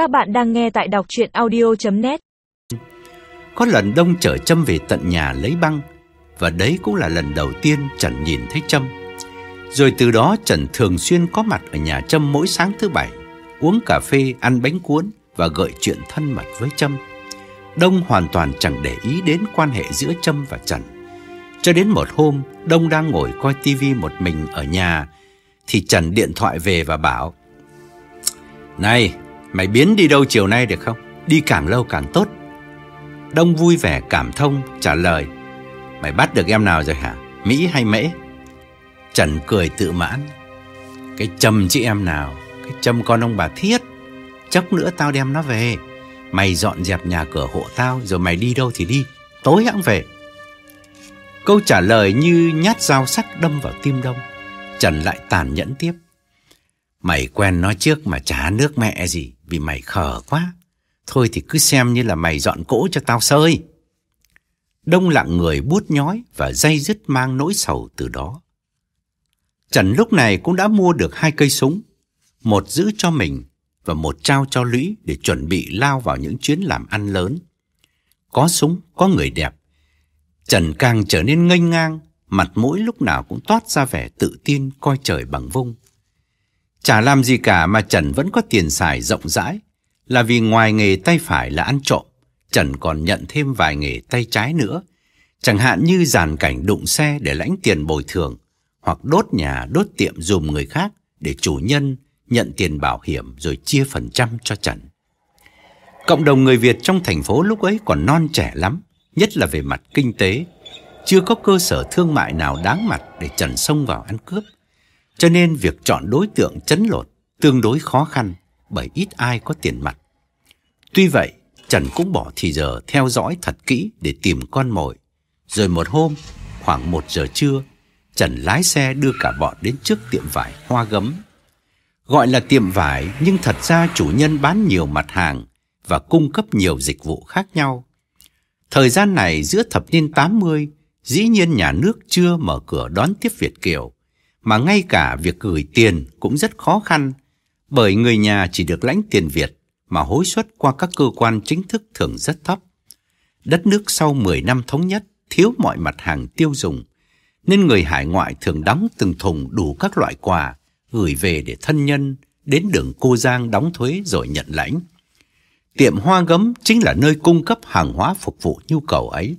Các bạn đang nghe tại đọc chuyện audio.net Có lần Đông chở Trâm về tận nhà lấy băng Và đấy cũng là lần đầu tiên Trần nhìn thấy Trâm. Rồi từ đó Trần thường xuyên có mặt ở nhà Trâm mỗi sáng thứ bảy Uống cà phê, ăn bánh cuốn Và gợi chuyện thân mật với Trâm. Đông hoàn toàn chẳng để ý đến quan hệ giữa Trâm và Trần. Cho đến một hôm Đông đang ngồi coi tivi một mình ở nhà Thì Trần điện thoại về và bảo Này, mày biến đi đâu chiều nay được không? Đi càng lâu càng tốt. Đông vui vẻ, cảm thông, trả lời. Mày bắt được em nào rồi hả? Mỹ hay Mễ? Trần cười tự mãn. Cái châm chị em nào? Cái châm con ông bà Thiết. Chốc nữa tao đem nó về. Mày dọn dẹp nhà cửa hộ tao, Rồi mày đi đâu thì đi. Tối hãng về. Câu trả lời như nhát dao sắc đâm vào tim Đông. Trần lại tàn nhẫn tiếp. Mày quen nó trước mà chả nước mẹ gì. Vì mày khờ quá. Thôi thì cứ xem như là mày dọn cỗ cho tao sơi. Đông lặng người bút nhói Và dây dứt mang nỗi sầu từ đó. Trần lúc này cũng đã mua được hai cây súng Một giữ cho mình Và một trao cho Lũy Để chuẩn bị lao vào những chuyến làm ăn lớn. Có súng, có người đẹp. Trần càng trở nên nghênh ngang Mặt mũi lúc nào cũng toát ra vẻ tự tin Coi trời bằng vung. Chả làm gì cả mà Trần vẫn có tiền xài rộng rãi. Là vì ngoài nghề tay phải là ăn trộm, Trần còn nhận thêm vài nghề tay trái nữa. Chẳng hạn như dàn cảnh đụng xe để lãnh tiền bồi thường, Hoặc đốt nhà, đốt tiệm dùm người khác Để chủ nhân nhận tiền bảo hiểm rồi chia phần trăm cho Trần. Cộng đồng người Việt trong thành phố lúc ấy còn non trẻ lắm, Nhất là về mặt kinh tế. Chưa có cơ sở thương mại nào đáng mặt để Trần xông vào ăn cướp cho nên việc chọn đối tượng chấn lột tương đối khó khăn bởi ít ai có tiền mặt. Tuy vậy, Trần cũng bỏ thì giờ theo dõi thật kỹ để tìm con mồi. Rồi một hôm, khoảng một giờ trưa, Trần lái xe đưa cả bọn đến trước tiệm vải hoa gấm. Gọi là tiệm vải nhưng thật ra chủ nhân bán nhiều mặt hàng và cung cấp nhiều dịch vụ khác nhau. Thời gian này giữa thập niên 80, dĩ nhiên nhà nước chưa mở cửa đón tiếp Việt Kiều mà ngay cả việc gửi tiền cũng rất khó khăn bởi người nhà chỉ được lãnh tiền Việt mà hối suất qua các cơ quan chính thức thường rất thấp. Đất nước sau 10 năm thống nhất thiếu mọi mặt hàng tiêu dùng nên người hải ngoại thường đóng từng thùng đủ các loại quà gửi về để thân nhân đến đường Cô Giang đóng thuế rồi nhận lãnh. Tiệm hoa gấm chính là nơi cung cấp hàng hóa phục vụ nhu cầu ấy.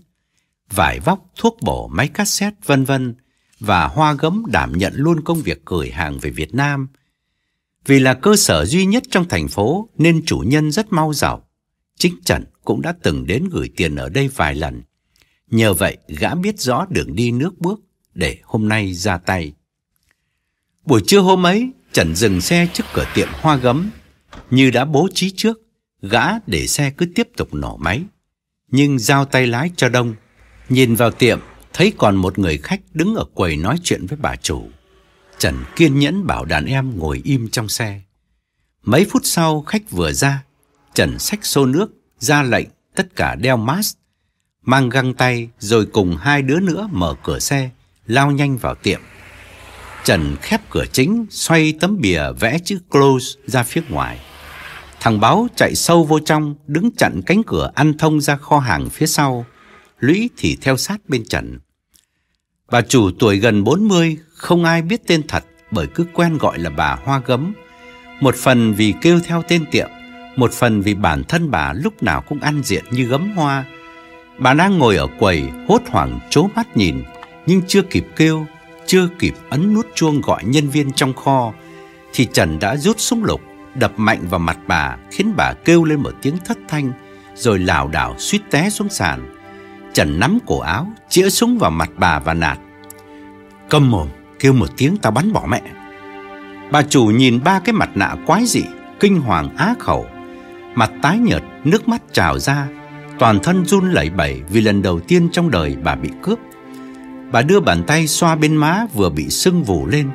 Vải vóc, thuốc bổ, máy cassette vân vân và Hoa Gấm đảm nhận luôn công việc gửi hàng về Việt Nam. Vì là cơ sở duy nhất trong thành phố nên chủ nhân rất mau giàu. Chính Trần cũng đã từng đến gửi tiền ở đây vài lần. Nhờ vậy gã biết rõ đường đi nước bước để hôm nay ra tay. Buổi trưa hôm ấy, Trần dừng xe trước cửa tiệm Hoa Gấm. Như đã bố trí trước, gã để xe cứ tiếp tục nổ máy. Nhưng giao tay lái cho Đông. Nhìn vào tiệm, thấy còn một người khách đứng ở quầy nói chuyện với bà chủ. Trần kiên nhẫn bảo đàn em ngồi im trong xe. Mấy phút sau khách vừa ra, Trần xách xô nước, ra lệnh tất cả đeo mask, mang găng tay rồi cùng hai đứa nữa mở cửa xe, lao nhanh vào tiệm. Trần khép cửa chính, xoay tấm bìa vẽ chữ close ra phía ngoài. Thằng báo chạy sâu vô trong, đứng chặn cánh cửa ăn thông ra kho hàng phía sau, Lũy thì theo sát bên Trần. Bà chủ tuổi gần 40 không ai biết tên thật bởi cứ quen gọi là bà Hoa Gấm. Một phần vì kêu theo tên tiệm, một phần vì bản thân bà lúc nào cũng ăn diện như gấm hoa. Bà đang ngồi ở quầy hốt hoảng chố mắt nhìn, nhưng chưa kịp kêu, chưa kịp ấn nút chuông gọi nhân viên trong kho, thì Trần đã rút súng lục, đập mạnh vào mặt bà, khiến bà kêu lên một tiếng thất thanh, rồi lảo đảo suýt té xuống sàn. Trần nắm cổ áo, chĩa súng vào mặt bà và nạt. Câm mồm, kêu một tiếng tao bắn bỏ mẹ. Bà chủ nhìn ba cái mặt nạ quái dị, kinh hoàng á khẩu. Mặt tái nhợt, nước mắt trào ra, toàn thân run lẩy bẩy vì lần đầu tiên trong đời bà bị cướp. Bà đưa bàn tay xoa bên má vừa bị sưng vù lên.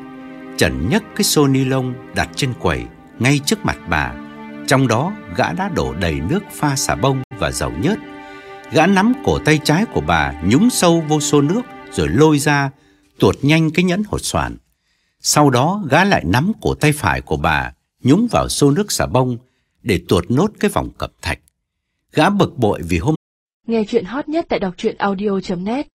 Trần nhấc cái xô ni lông đặt trên quầy ngay trước mặt bà. Trong đó gã đã đổ đầy nước pha xà bông và dầu nhớt Gã nắm cổ tay trái của bà nhúng sâu vô xô nước rồi lôi ra, tuột nhanh cái nhẫn hột xoàn. Sau đó gã lại nắm cổ tay phải của bà nhúng vào xô nước xà bông để tuột nốt cái vòng cẩm thạch. Gã bực bội vì hôm Nghe chuyện hot nhất tại đọc truyện audio.net